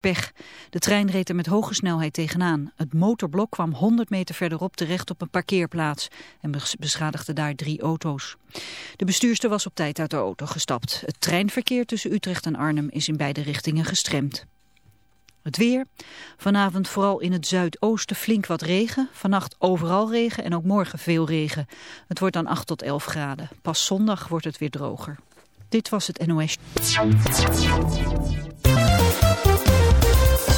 pech. De trein reed er met hoge snelheid tegenaan. Het motorblok kwam 100 meter verderop terecht op een parkeerplaats en beschadigde daar drie auto's. De bestuurster was op tijd uit de auto gestapt. Het treinverkeer tussen Utrecht en Arnhem is in beide richtingen gestremd. Het weer. Vanavond vooral in het zuidoosten flink wat regen. Vannacht overal regen en ook morgen veel regen. Het wordt dan 8 tot 11 graden. Pas zondag wordt het weer droger. Dit was het NOS.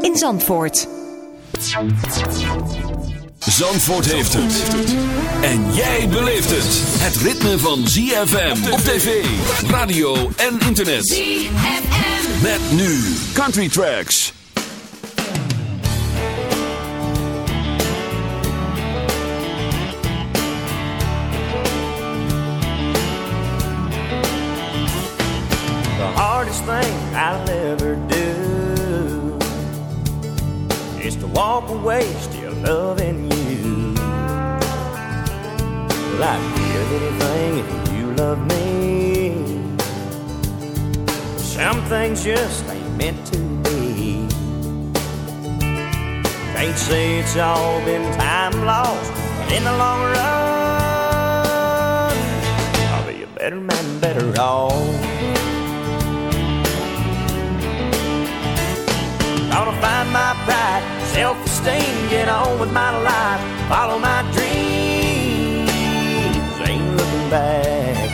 in Zandvoort. Zandvoort heeft het. En jij beleeft het. Het ritme van ZFM op tv, radio en internet. Met nu Country Tracks. The hardest thing I'll ever do walk away still loving you. Well, I'd give anything if you love me. Some things just ain't meant to be. Can't say it's all been time lost, but in the long run, I'll be a better man, better off. Gonna find my pride self-esteem, get on with my life, follow my dreams, ain't looking back.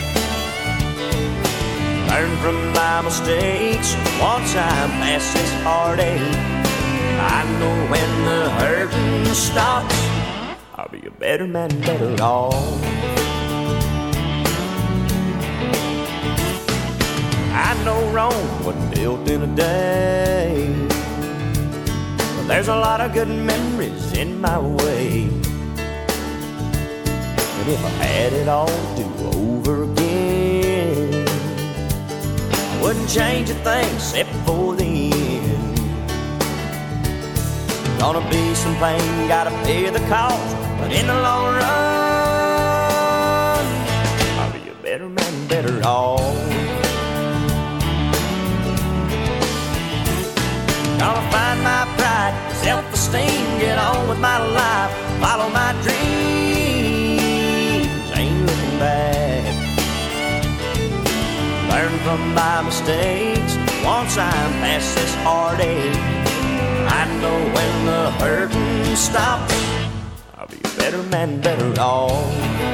Learn from my mistakes, once I pass this heartache, I know when the hurting stops, I'll be a better man, better off. I know wrong wasn't built in a day there's a lot of good memories in my way. But if I had it all to do over again, I wouldn't change a thing except for the end. Gonna be some pain, gotta pay the cost, but in the long run, I'll be a better man, better off. sting. Get on with my life, follow my dreams. Ain't looking back. Learn from my mistakes. Once I'm past this heartache, I know when the hurting stops, I'll be a better man, better off.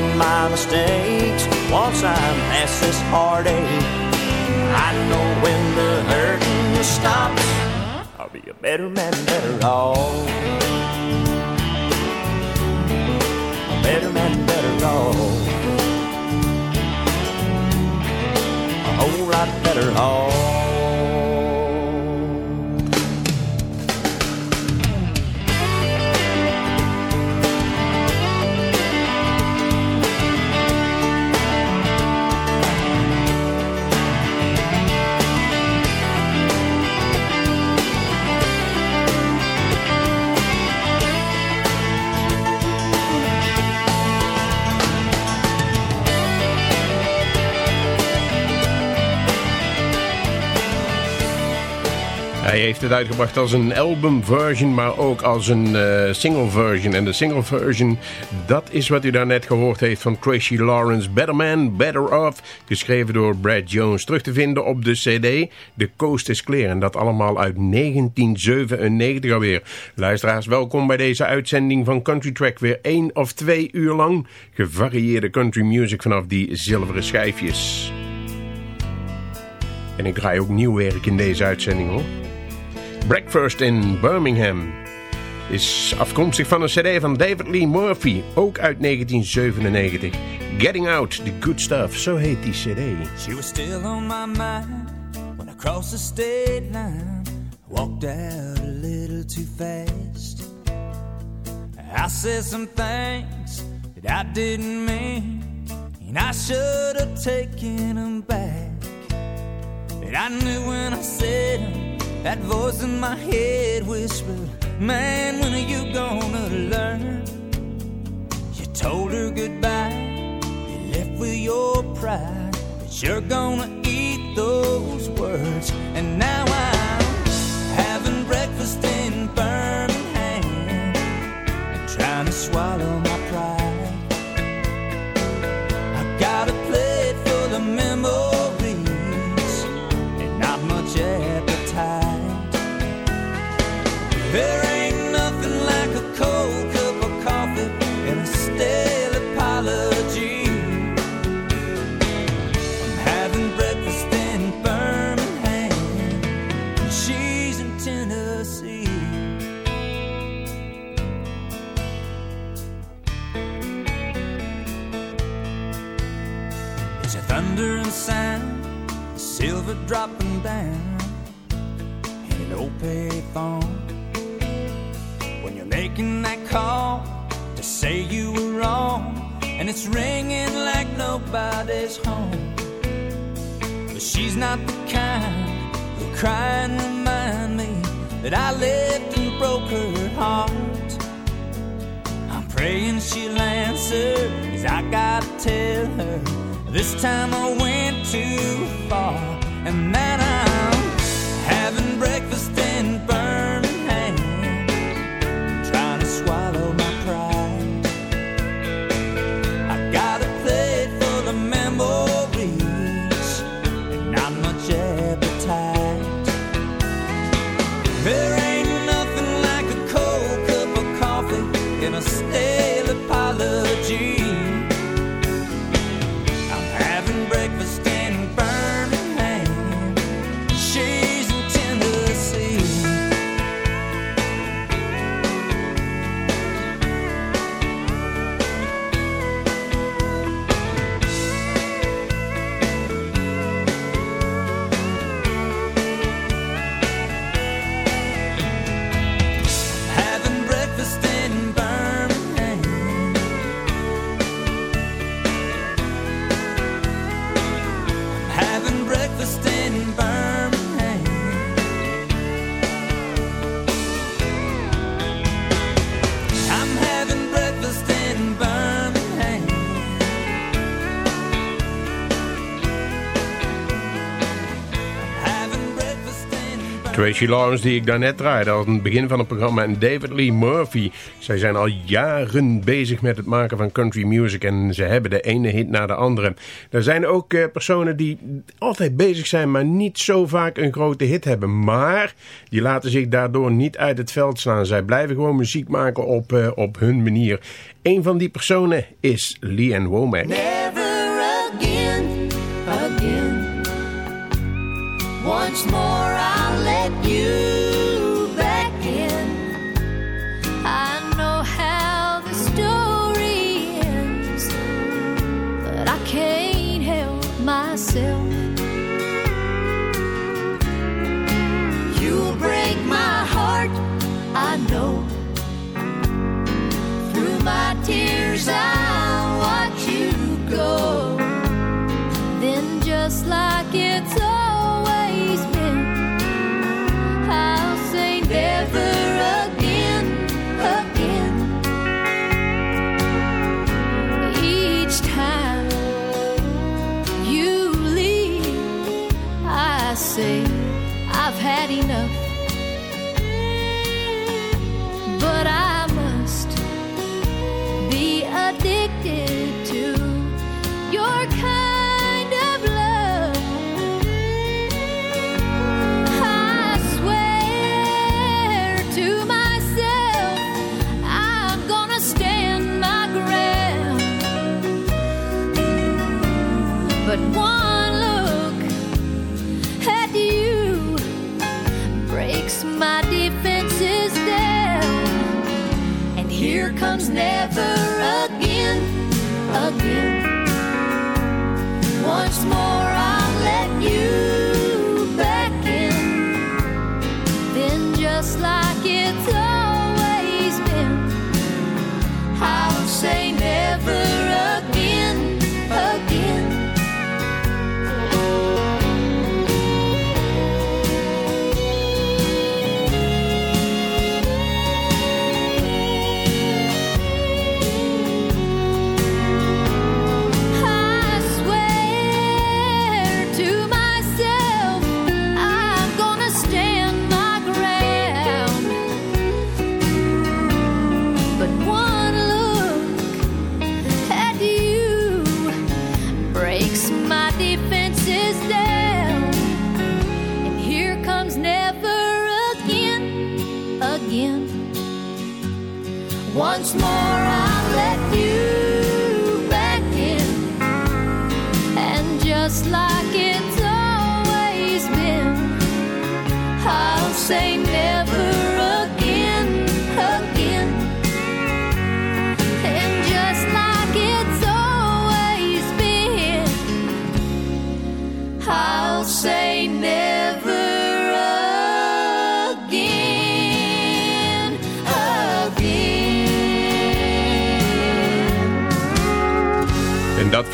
from my mistakes. Once I'm past this heartache, I know when the hurting stops, I'll be a better man, better off. A better man, better off. A whole lot better off. Hij heeft het uitgebracht als een albumversion, maar ook als een uh, single En de singleversion, dat is wat u daarnet gehoord heeft van Tracy Lawrence. Better Man, Better Off, geschreven door Brad Jones. Terug te vinden op de cd The Coast is Clear. En dat allemaal uit 1997 alweer. Luisteraars, welkom bij deze uitzending van Country Track. Weer één of twee uur lang gevarieerde country music vanaf die zilveren schijfjes. En ik draai ook nieuw werk in deze uitzending hoor. Breakfast in Birmingham. Is afkomstig van een cd van David Lee Murphy, ook uit 1997. Getting Out, The Good Stuff, zo heet die cd. She was still on my mind when I crossed the state line. Walked out a little too fast. I said some things that I didn't mean. And I should have taken them back. But I knew when I said them. That voice in my head whispered, Man, when are you gonna learn? You told her goodbye, you left with your pride, but you're gonna eat those words. And now I'm having breakfast in Birmingham, trying to swallow my pride. I gotta river dropping down in an old payphone. When you're making that call to say you were wrong, and it's ringing like nobody's home. But she's not the kind who cry and remind me that I lived and broke her heart. I'm praying she'll answer, cause I gotta tell her this time I went too far and then I Tracy Lawrence die ik daarnet draaide aan het begin van het programma. En David Lee Murphy. Zij zijn al jaren bezig met het maken van country music. En ze hebben de ene hit na de andere. Er zijn ook eh, personen die altijd bezig zijn, maar niet zo vaak een grote hit hebben. Maar die laten zich daardoor niet uit het veld slaan. Zij blijven gewoon muziek maken op, eh, op hun manier. Een van die personen is Lee Womack. Never again.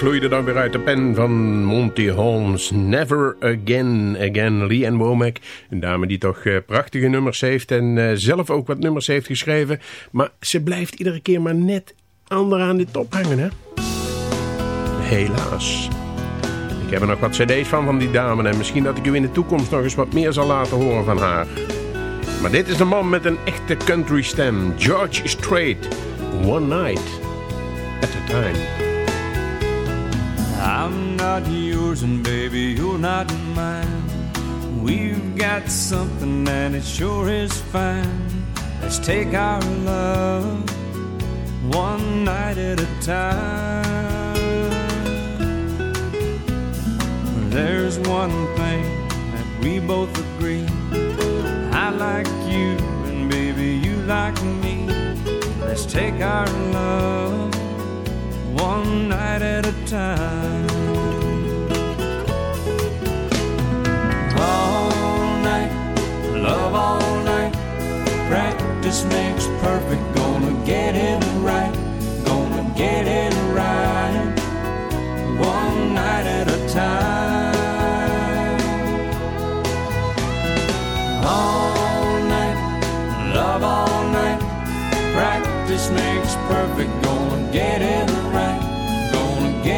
vloeide dan weer uit de pen van Monty Holmes. Never Again, Again, Lee Ann Womack. Een dame die toch eh, prachtige nummers heeft en eh, zelf ook wat nummers heeft geschreven. Maar ze blijft iedere keer maar net aan de top hangen, hè? Helaas. Ik heb er nog wat cd's van van die dame en misschien dat ik u in de toekomst nog eens wat meer zal laten horen van haar. Maar dit is een man met een echte country stem, George Strait. One night at a time. I'm not yours, and baby, you're not mine. We've got something, and it sure is fine. Let's take our love one night at a time. There's one thing that we both agree I like you, and baby, you like me. Let's take our love one night at a time. All night, love all night. Practice makes perfect. Gonna get it right. Gonna get it right. One night at a time. All night, love all night. Practice makes perfect. Gonna get it right.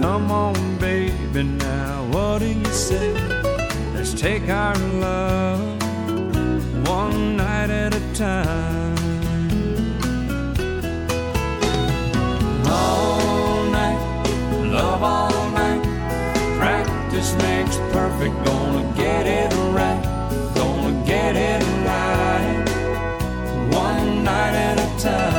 Come on, baby, now what do you say? Let's take our love one night at a time. All night, love all night. Practice makes perfect, gonna get it right, gonna get it right. One night at a time.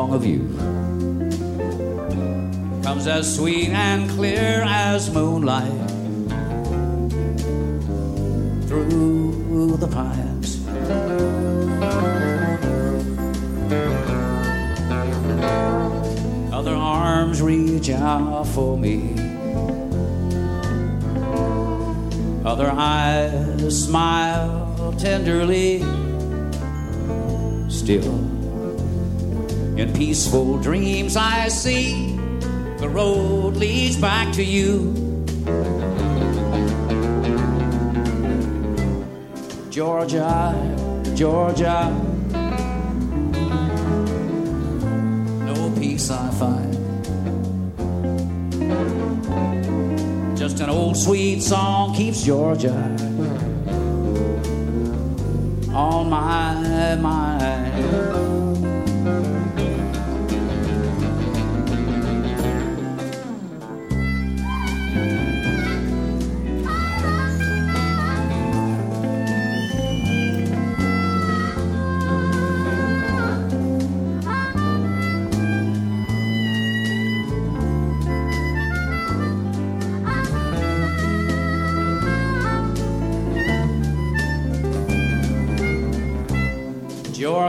song of you comes as sweet and clear as moonlight through the pines. Other arms reach out for me. Other eyes smile tenderly. Still in peaceful dreams I see the road leads back to you. Georgia, Georgia, no peace I find. Just an old sweet song keeps Georgia on my mind.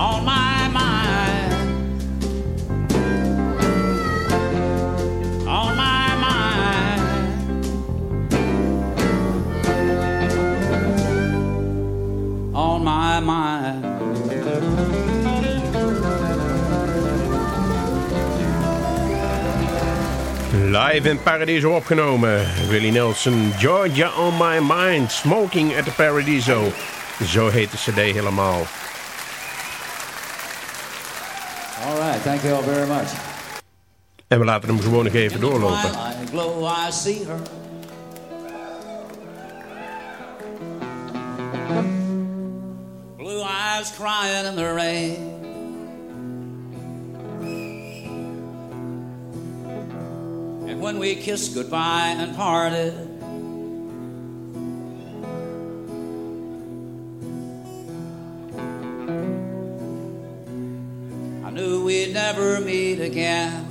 on my mind. On my mind. my mind. Live in Paradiso opgenomen. Willie Nelson, Georgia on my mind. Smoking at the Paradiso. Zo heet de cd helemaal. right, thank you all very much. En we laten hem gewoon nog even doorlopen. Blue eyes crying in the rain. And when we kissed goodbye and parted. knew we'd never meet again.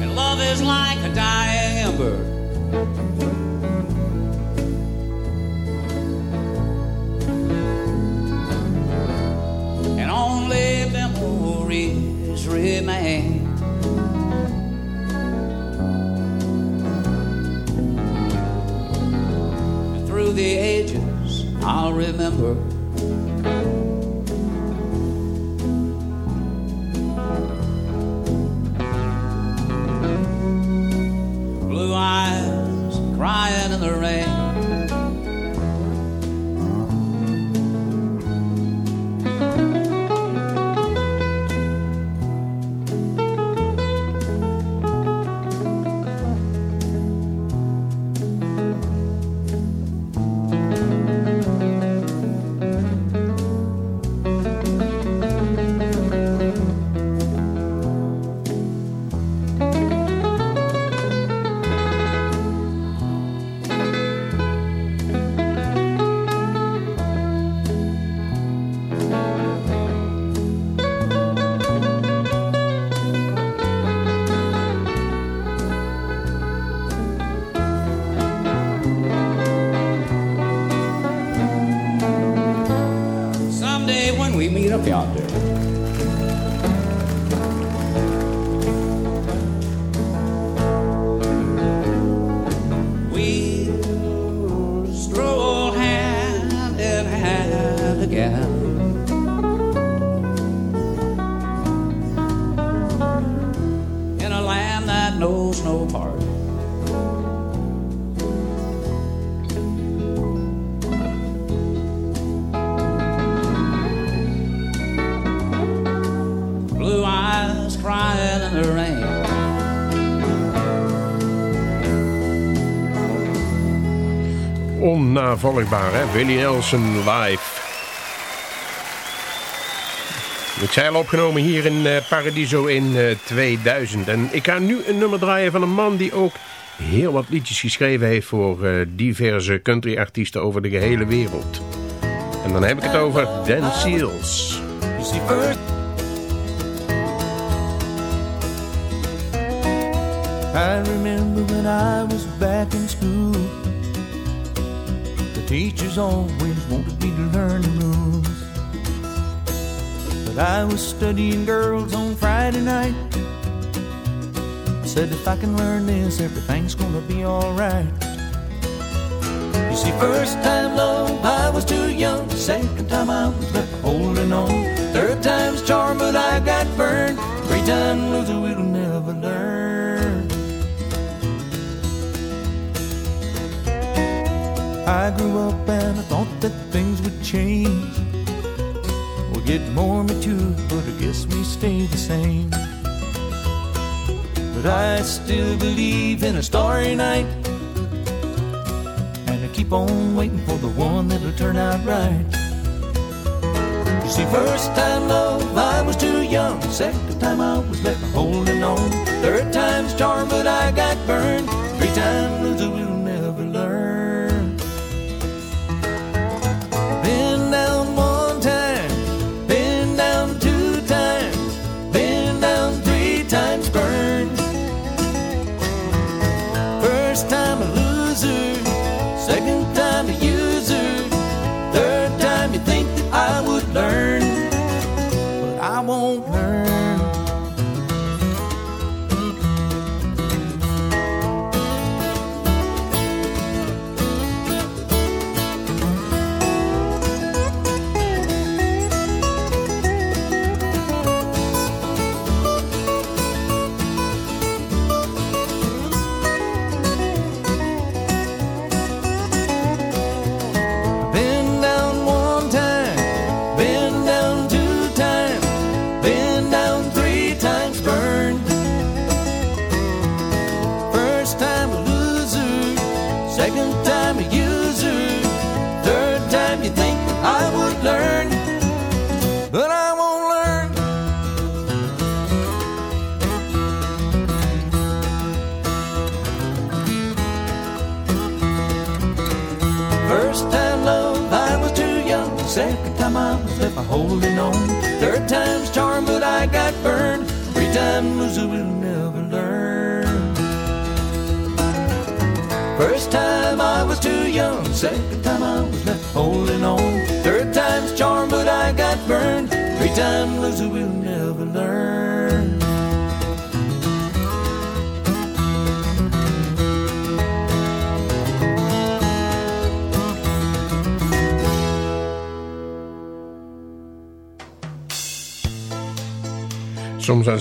And love is like a dying ember. And only memories remain. the ages I'll remember. Blue eyes crying in the rain. volgbaar, hè? Willie Nelson live. Ik zijn al opgenomen hier in eh, Paradiso in 2000. Eh, en ik ga nu een nummer draaien van een man die ook heel wat liedjes geschreven heeft... voor eh, diverse country-artiesten over de gehele wereld. En dan heb ik het over Dan Seals. I remember when I was back in school Teachers always wanted me to learn the rules. But I was studying girls on Friday night. I said, if I can learn this, everything's gonna be alright. You see, first time love, I was too young. Second time I was left holding on. Third time's charm, but I got burned. Three time loser, we'll never learn. I grew up and I thought that things would change. we get more mature, but I guess we stay the same. But I still believe in a starry night. And I keep on waiting for the one that'll turn out right. You see, first time love, I was too young. Second time I was left holding on. Third time's charm, but I got burned. Three times loser,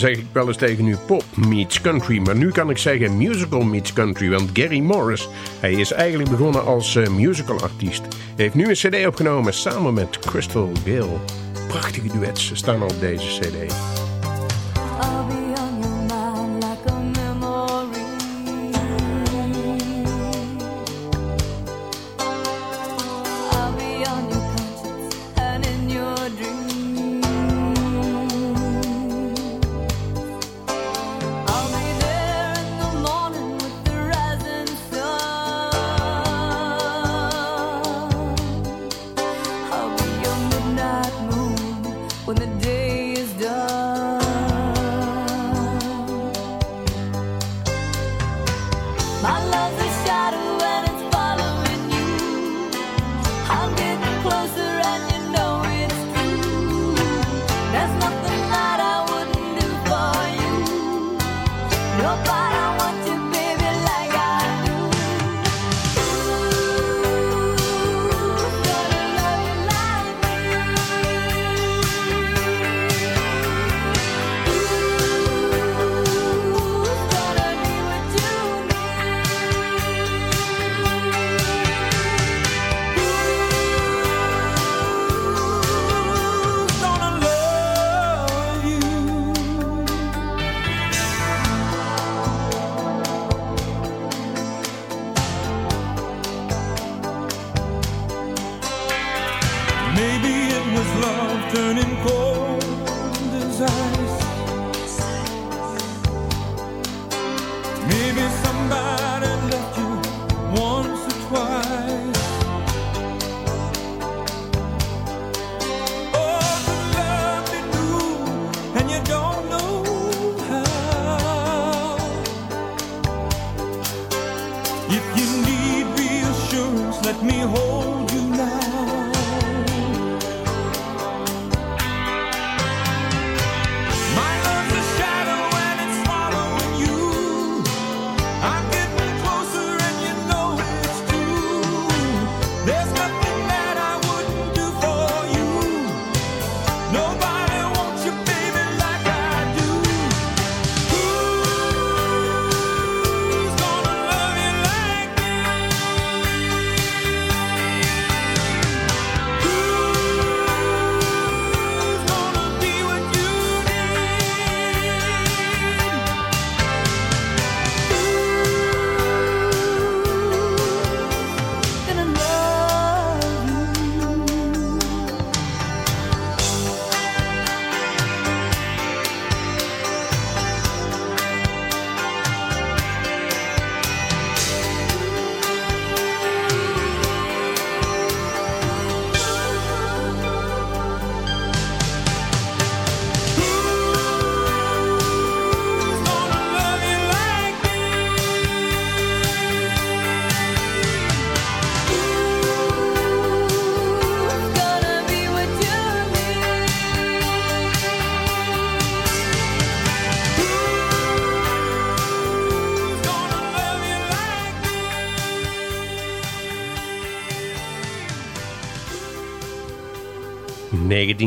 zeg ik wel eens tegen u pop meets country. Maar nu kan ik zeggen musical meets country. Want Gary Morris, hij is eigenlijk begonnen als eh, musical musicalartiest. Hij heeft nu een cd opgenomen samen met Crystal Gill. Prachtige duets staan op deze cd.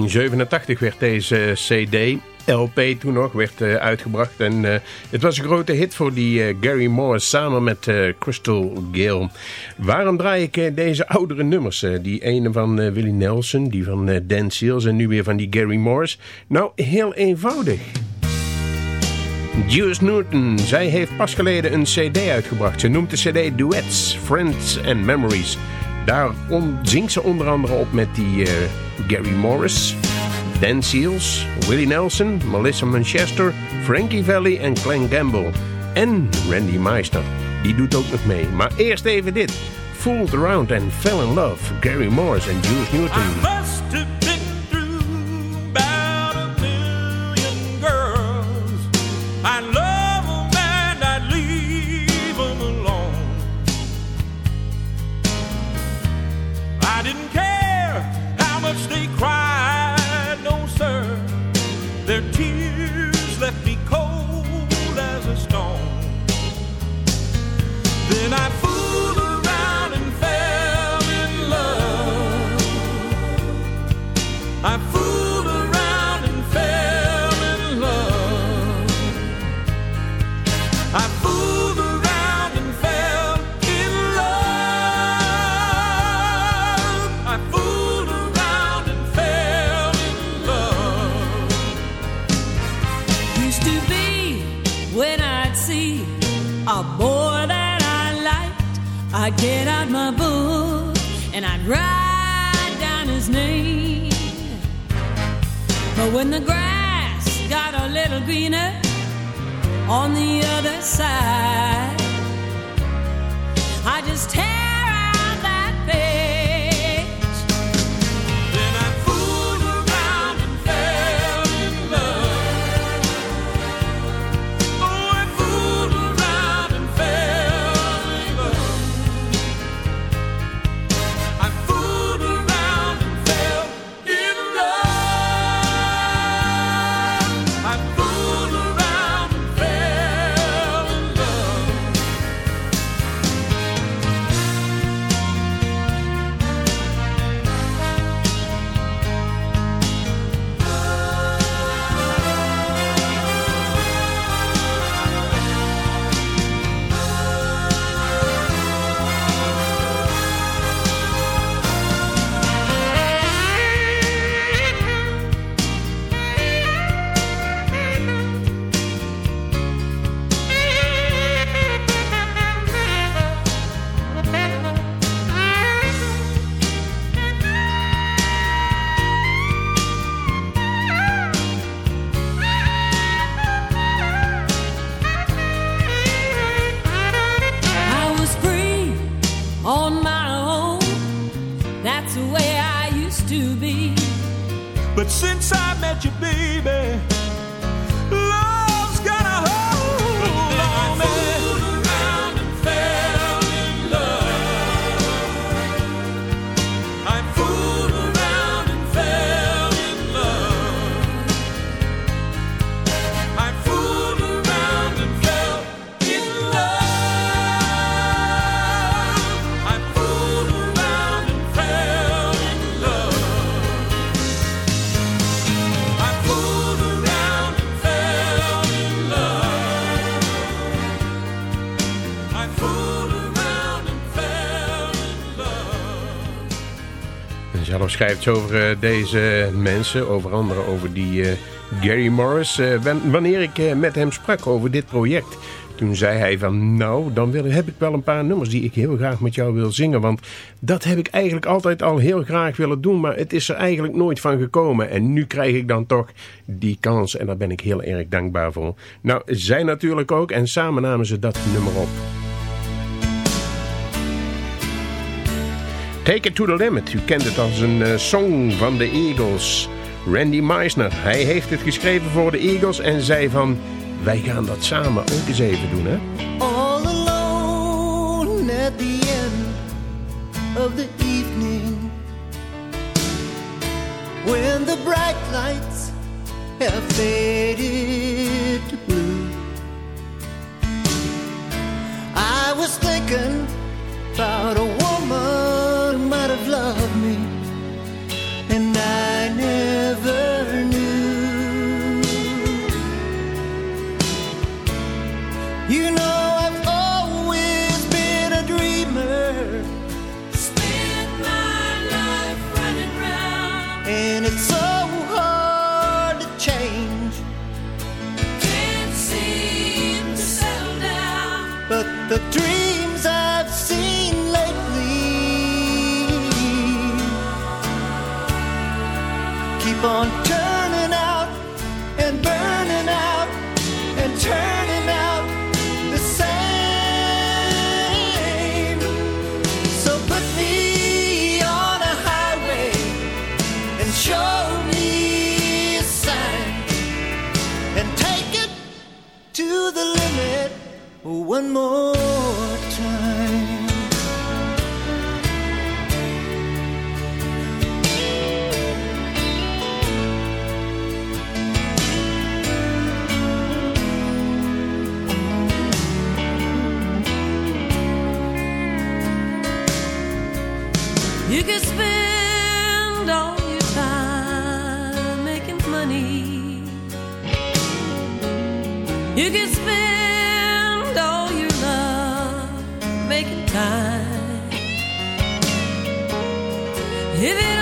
1987 werd deze eh, cd, LP toen nog, werd eh, uitgebracht. En eh, het was een grote hit voor die Gary Morris samen met Crystal Gale. Waarom draai ik deze oudere nummers? die ene van Willie Nelson, die van Dan Seals en nu weer van die Gary Morris. Nou, heel eenvoudig. Juice Newton, zij heeft pas geleden een cd uitgebracht. Ze noemt de cd Duets, Friends and Memories... Daar zingt ze onder andere op met die eh, Gary Morris, Dan Seals, Willie Nelson, Melissa Manchester, Frankie Valley en Glenn Gamble. En Randy Meister, die doet ook nog mee. Maar eerst even dit. Fooled Around and Fell in Love, Gary Morris en Jules Newton. schrijft over eh, deze mensen. Over andere over die eh, Gary Morris. Eh, wanneer ik met hem sprak over dit project... Toen zei hij van, nou, dan heb ik wel een paar nummers die ik heel graag met jou wil zingen. Want dat heb ik eigenlijk altijd al heel graag willen doen, maar het is er eigenlijk nooit van gekomen. En nu krijg ik dan toch die kans en daar ben ik heel erg dankbaar voor. Nou, zij natuurlijk ook en samen namen ze dat nummer op. Take It To The Limit. U kent het als een uh, song van de Eagles. Randy Meisner, hij heeft het geschreven voor de Eagles en zei van... wij gaan dat samen ook eens even doen, hè? All alone at the end of the evening When the bright lights have faded to blue I was thinking about a woman and I knew one more time. If it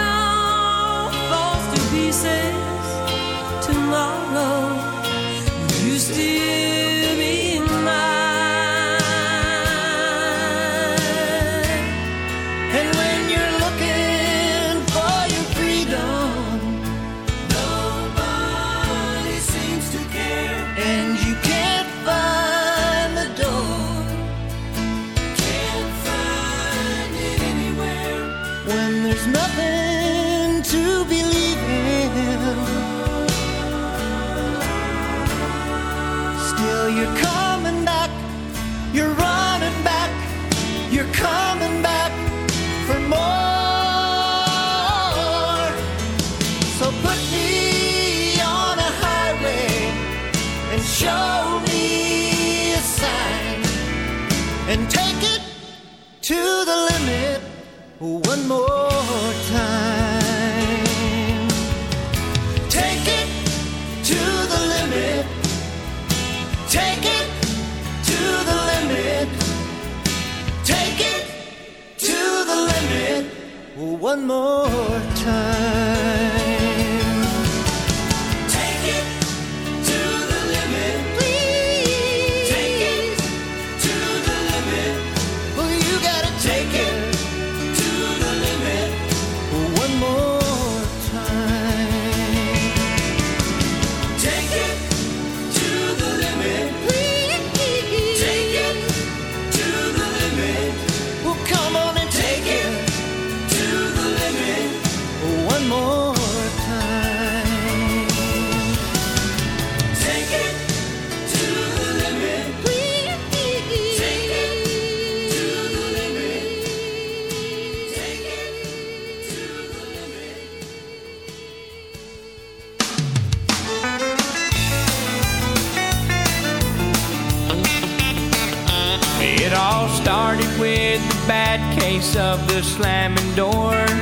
slamming doors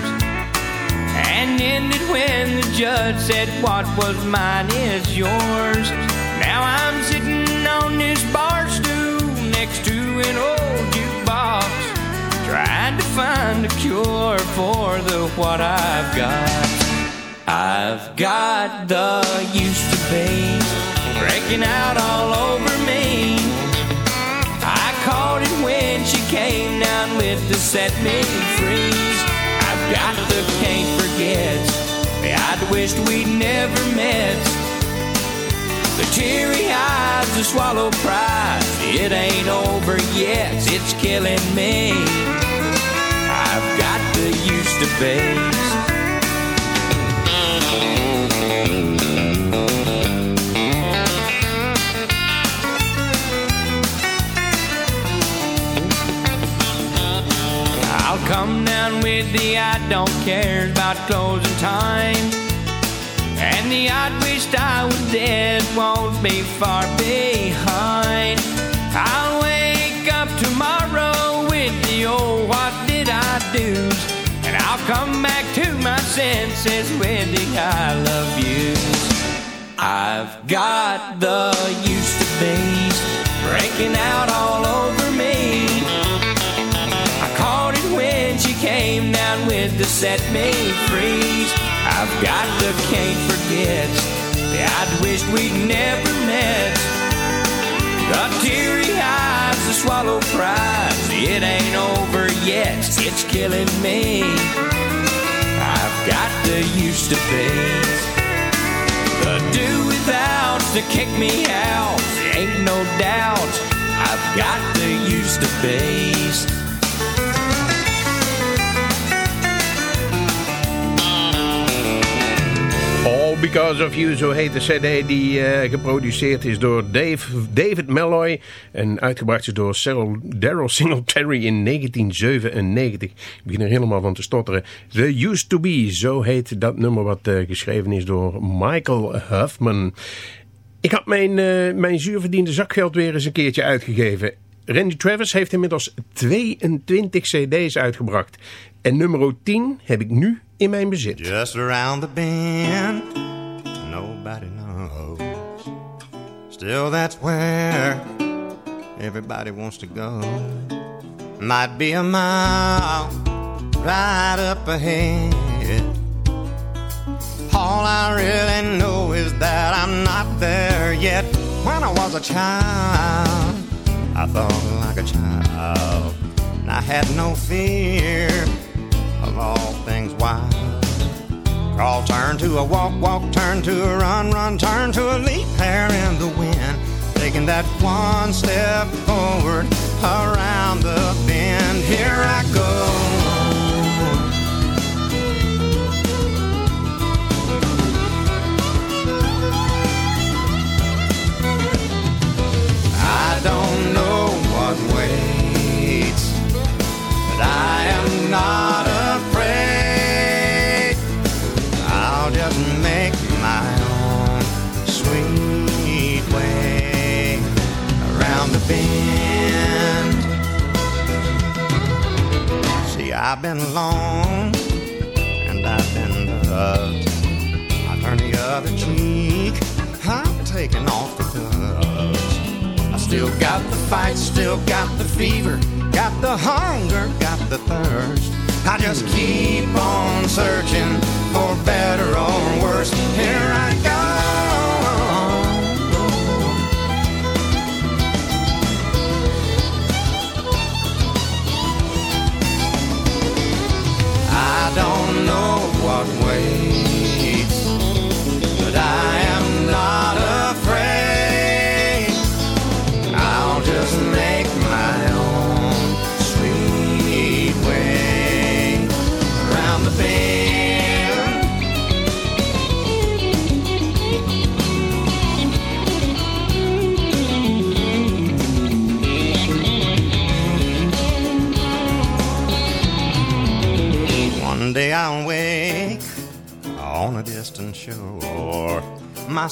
and ended when the judge said, What was mine is yours. Now I'm sitting on this bar stool next to an old jukebox, trying to find a cure for the what I've got. I've got the used to be breaking out all over me when she came down with the set me free, I've got the can't forget. I'd wished we'd never met. The teary eyes, the swallow pride. It ain't over yet. It's killing me. I've got the used to be. Come down with the I don't care about closing time. And the I wished I was dead won't be far behind. I'll wake up tomorrow with the oh, what did I do? And I'll come back to my senses with the I love yous. I've got the used to be breaking out all God, look, can't forget. I'd wish we'd never met. The teary eyes, the swallow cries. It ain't over yet. It's killing me. I've got the used to be. The do without to kick me out. Ain't no doubt. I've got the used to face. Because of You, zo heet de cd die eh, geproduceerd is door Dave, David Malloy en uitgebracht is door Cyril, Daryl Singletary in 1997. Ik begin er helemaal van te stotteren. The Used To Be, zo heet dat nummer wat eh, geschreven is door Michael Huffman. Ik had mijn, eh, mijn zuurverdiende zakgeld weer eens een keertje uitgegeven. Randy Travis heeft inmiddels 22 cd's uitgebracht. En nummer 10 heb ik nu in mijn bezit. Just around the bend nobody knows. Still, that's where everybody wants to go. Might be a mile right up ahead. All I really know is that I'm not there yet. When I was a child, I thought like a child. And I had no fear of all things wild. Crawl, turn to a walk, walk, turn to a run, run, turn to a leap, hair in the wind. Taking that one step forward around the bend. Here I go.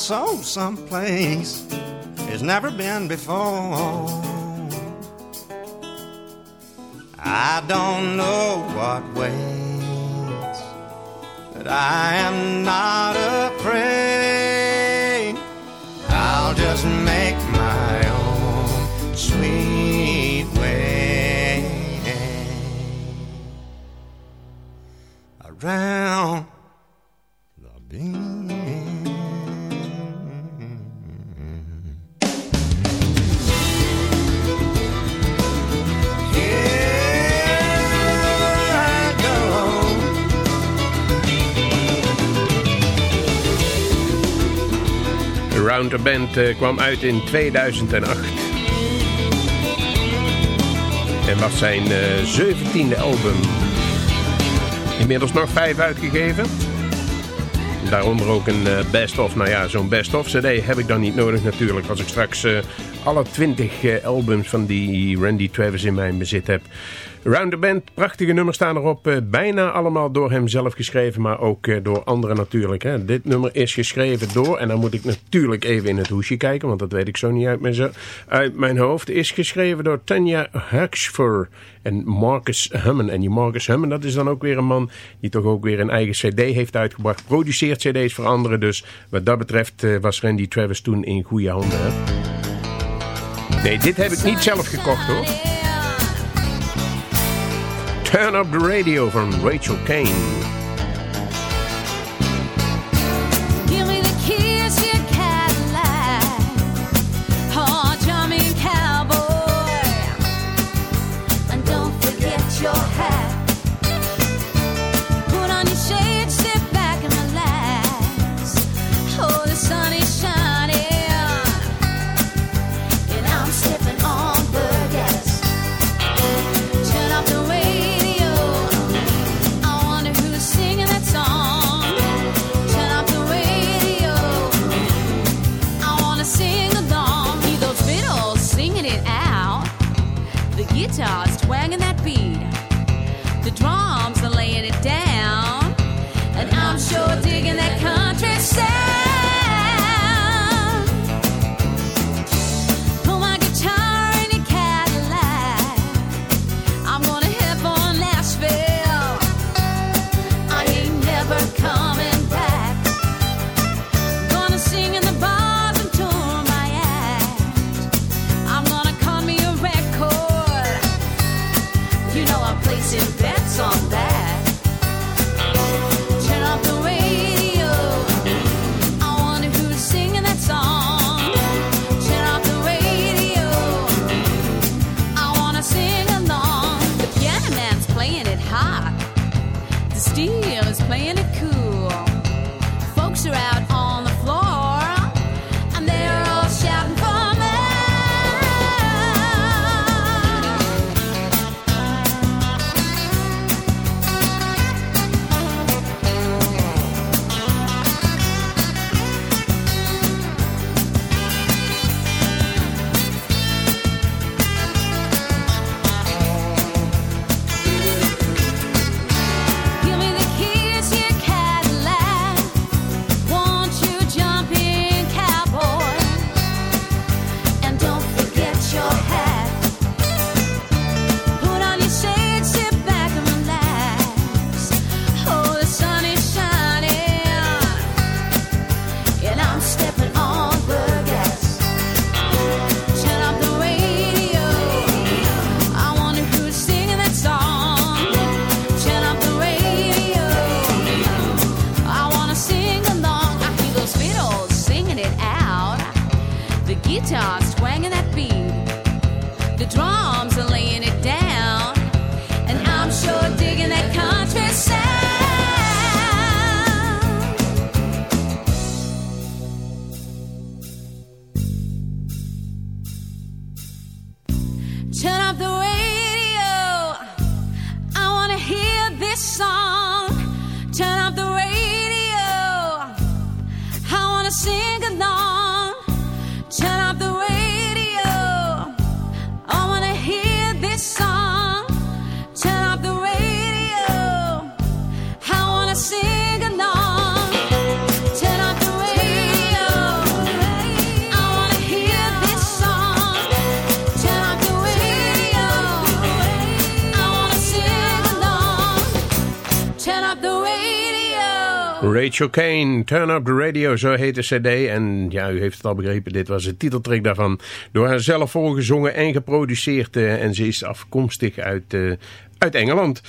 soul someplace it's never been before. I don't know what way De Band eh, kwam uit in 2008. En was zijn 17 eh, e album. Inmiddels nog vijf uitgegeven. Daaronder ook een eh, best-of. Nou ja, zo'n best-of cd heb ik dan niet nodig natuurlijk. Als ik straks alle twintig albums van die Randy Travis in mijn bezit heb... Round the prachtige nummers staan erop. Eh, bijna allemaal door hem zelf geschreven, maar ook eh, door anderen natuurlijk. Hè. Dit nummer is geschreven door, en dan moet ik natuurlijk even in het hoesje kijken, want dat weet ik zo niet uit mijn, uit mijn hoofd. Is geschreven door Tanya Huxford en Marcus Hummen. En die Marcus Hummen, dat is dan ook weer een man die toch ook weer een eigen cd heeft uitgebracht. Produceert cd's voor anderen, dus wat dat betreft eh, was Randy Travis toen in goede handen. Nee, dit heb ik niet zelf gekocht hoor. Turn Up the Radio from Rachel Kane. Rachel Kane, Turn Up The Radio, zo heet de cd. En ja, u heeft het al begrepen, dit was de titeltrack daarvan. Door haar zelf voorgezongen en geproduceerd. Eh, en ze is afkomstig uit, eh, uit Engeland.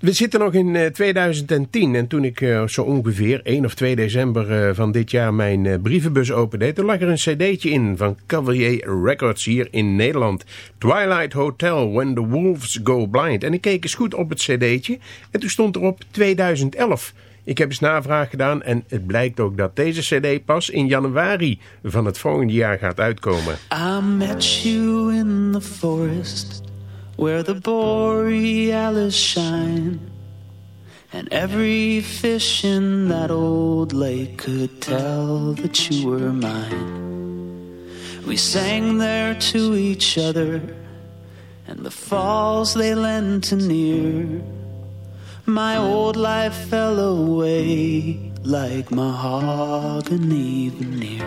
We zitten nog in 2010 eh, en toen ik zo ongeveer 1 of 2 december van dit jaar mijn brievenbus opende, toen lag er een cd'tje in van Cavalier Records hier in Nederland. Twilight Hotel, When the Wolves Go Blind. En ik keek eens goed op het cd'tje en toen stond erop 2011. Ik heb eens navraag gedaan en het blijkt ook dat deze cd pas in januari van het volgende jaar gaat uitkomen. I met you in the forest where the borealis shine And every fish in that old lake could tell that you were mine We sang there to each other And the falls they lent to near My old life fell away like mahogany veneer.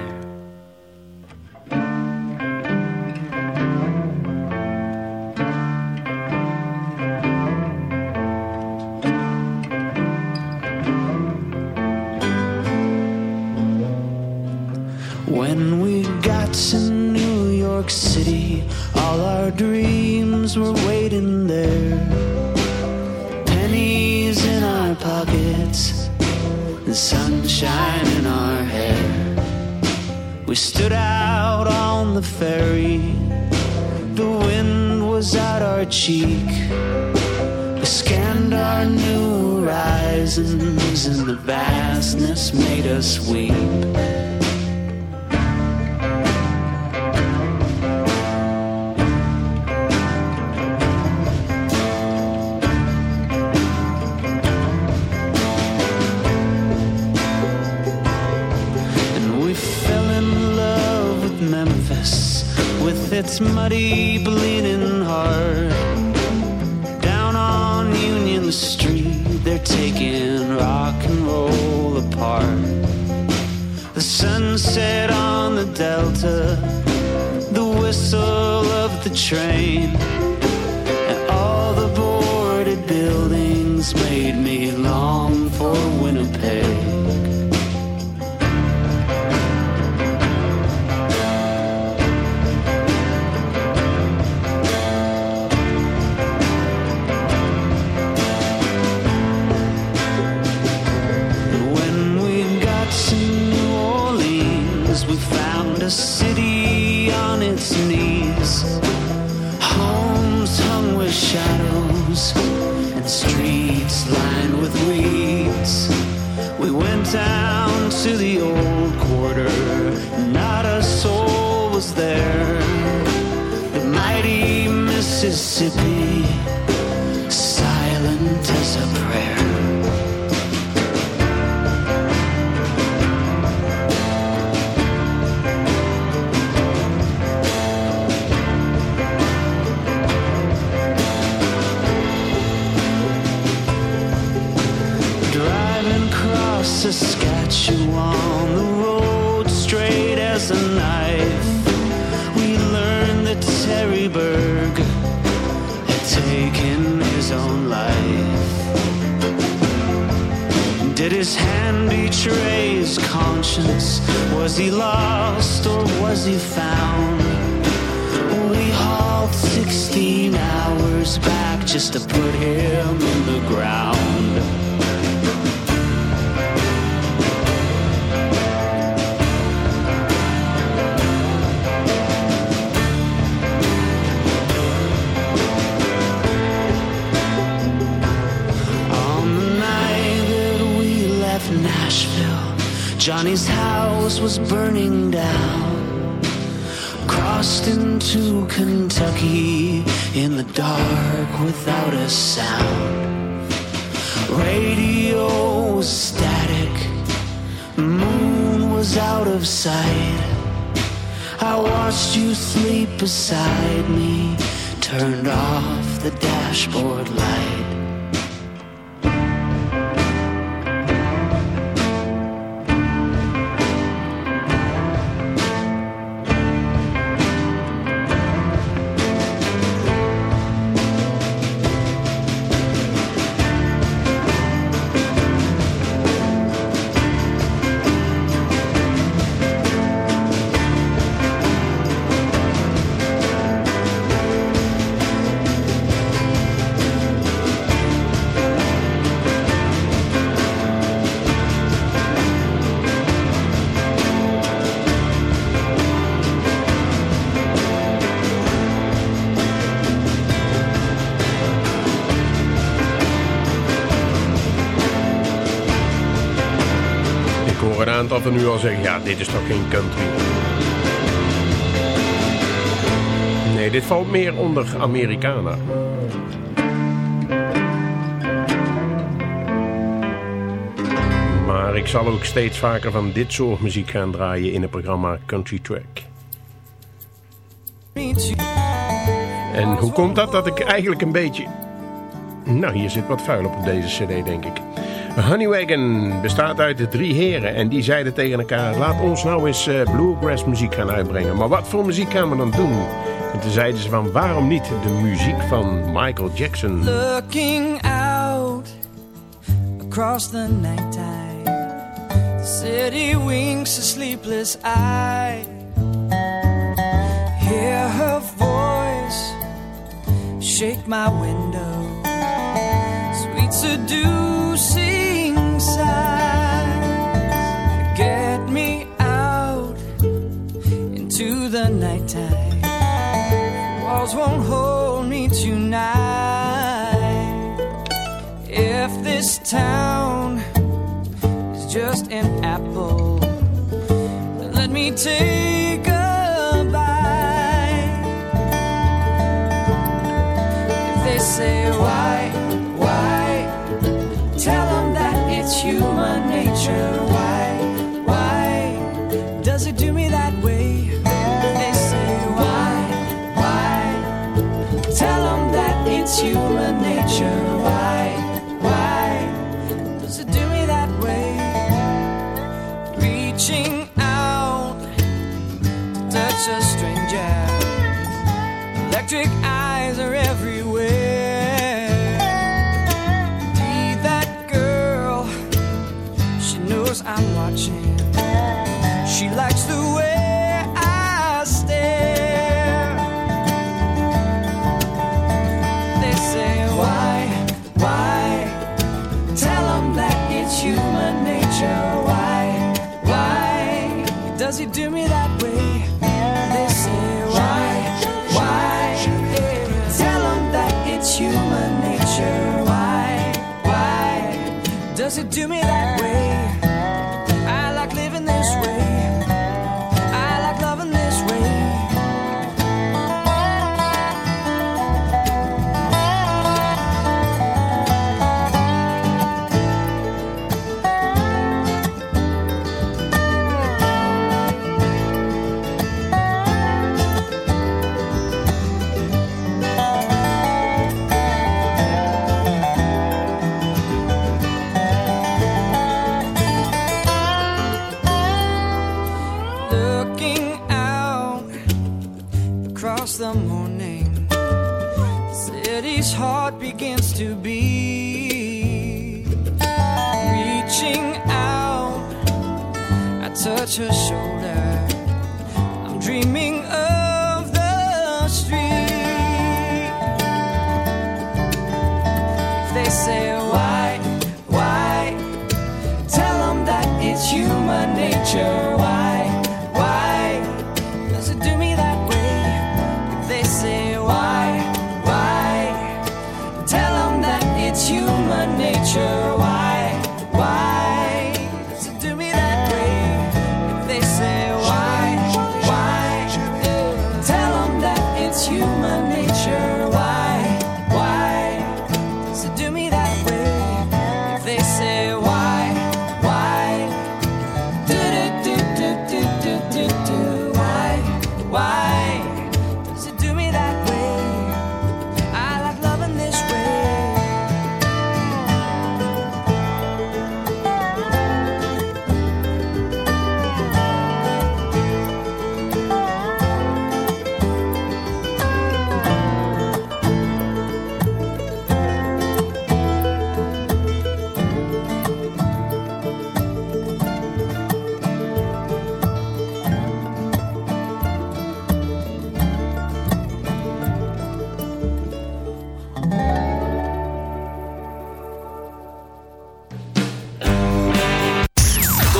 When we got to New York City, all our dreams were waiting there. sunshine in our hair. We stood out on the ferry, the wind was at our cheek. We scanned our new horizons, and the vastness made us weep. its muddy, bleeding heart. Down on Union Street, they're taking rock and roll apart. The sunset on the Delta, the whistle of the train, and all the boarded buildings made me long for Winnipeg. was out of sight. I watched you sleep beside me, turned off the dashboard light. Ik al zeggen, ja, dit is toch geen country? Nee, dit valt meer onder Americana. Maar ik zal ook steeds vaker van dit soort muziek gaan draaien in het programma Country Track. En hoe komt dat dat ik eigenlijk een beetje... Nou, hier zit wat vuil op deze cd, denk ik. Honeywagon bestaat uit de drie heren en die zeiden tegen elkaar... laat ons nou eens eh, bluegrass muziek gaan uitbrengen. Maar wat voor muziek gaan we dan doen? En toen zeiden ze van waarom niet de muziek van Michael Jackson. Looking out across the The city winks a sleepless eye Hear her voice shake my window Sweet seducing walls won't hold me tonight. If this town is just an apple, let me take. She likes the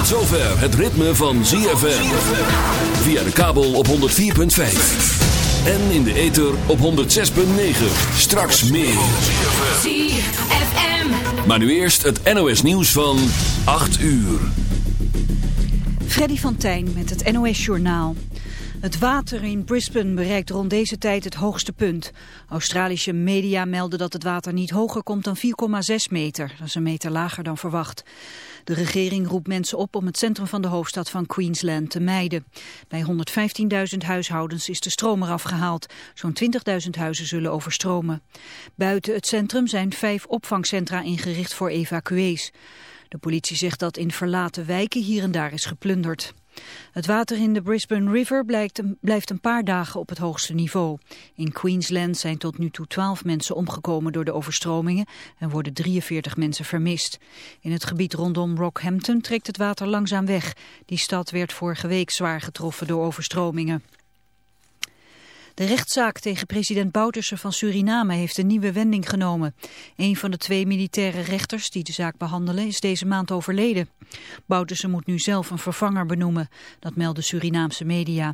zover het ritme van ZFM. Via de kabel op 104.5. En in de ether op 106.9. Straks meer. ZFM. Maar nu eerst het NOS nieuws van 8 uur. Freddy van Tijn met het NOS Journaal. Het water in Brisbane bereikt rond deze tijd het hoogste punt. Australische media melden dat het water niet hoger komt dan 4,6 meter. Dat is een meter lager dan verwacht. De regering roept mensen op om het centrum van de hoofdstad van Queensland te mijden. Bij 115.000 huishoudens is de stroom eraf gehaald. Zo'n 20.000 huizen zullen overstromen. Buiten het centrum zijn vijf opvangcentra ingericht voor evacuees. De politie zegt dat in verlaten wijken hier en daar is geplunderd. Het water in de Brisbane River blijft een, blijft een paar dagen op het hoogste niveau. In Queensland zijn tot nu toe 12 mensen omgekomen door de overstromingen en worden 43 mensen vermist. In het gebied rondom Rockhampton trekt het water langzaam weg. Die stad werd vorige week zwaar getroffen door overstromingen. De rechtszaak tegen president Bouterse van Suriname heeft een nieuwe wending genomen. Een van de twee militaire rechters die de zaak behandelen is deze maand overleden. Bouterse moet nu zelf een vervanger benoemen, dat melden Surinaamse media.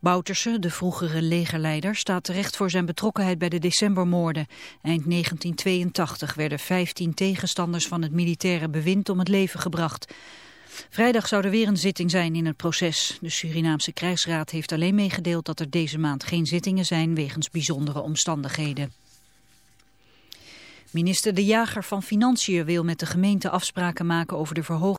Bouterse, de vroegere legerleider, staat terecht voor zijn betrokkenheid bij de decembermoorden. Eind 1982 werden 15 tegenstanders van het militaire bewind om het leven gebracht. Vrijdag zou er weer een zitting zijn in het proces. De Surinaamse krijgsraad heeft alleen meegedeeld dat er deze maand geen zittingen zijn wegens bijzondere omstandigheden. Minister De Jager van Financiën wil met de gemeente afspraken maken over de verhoging.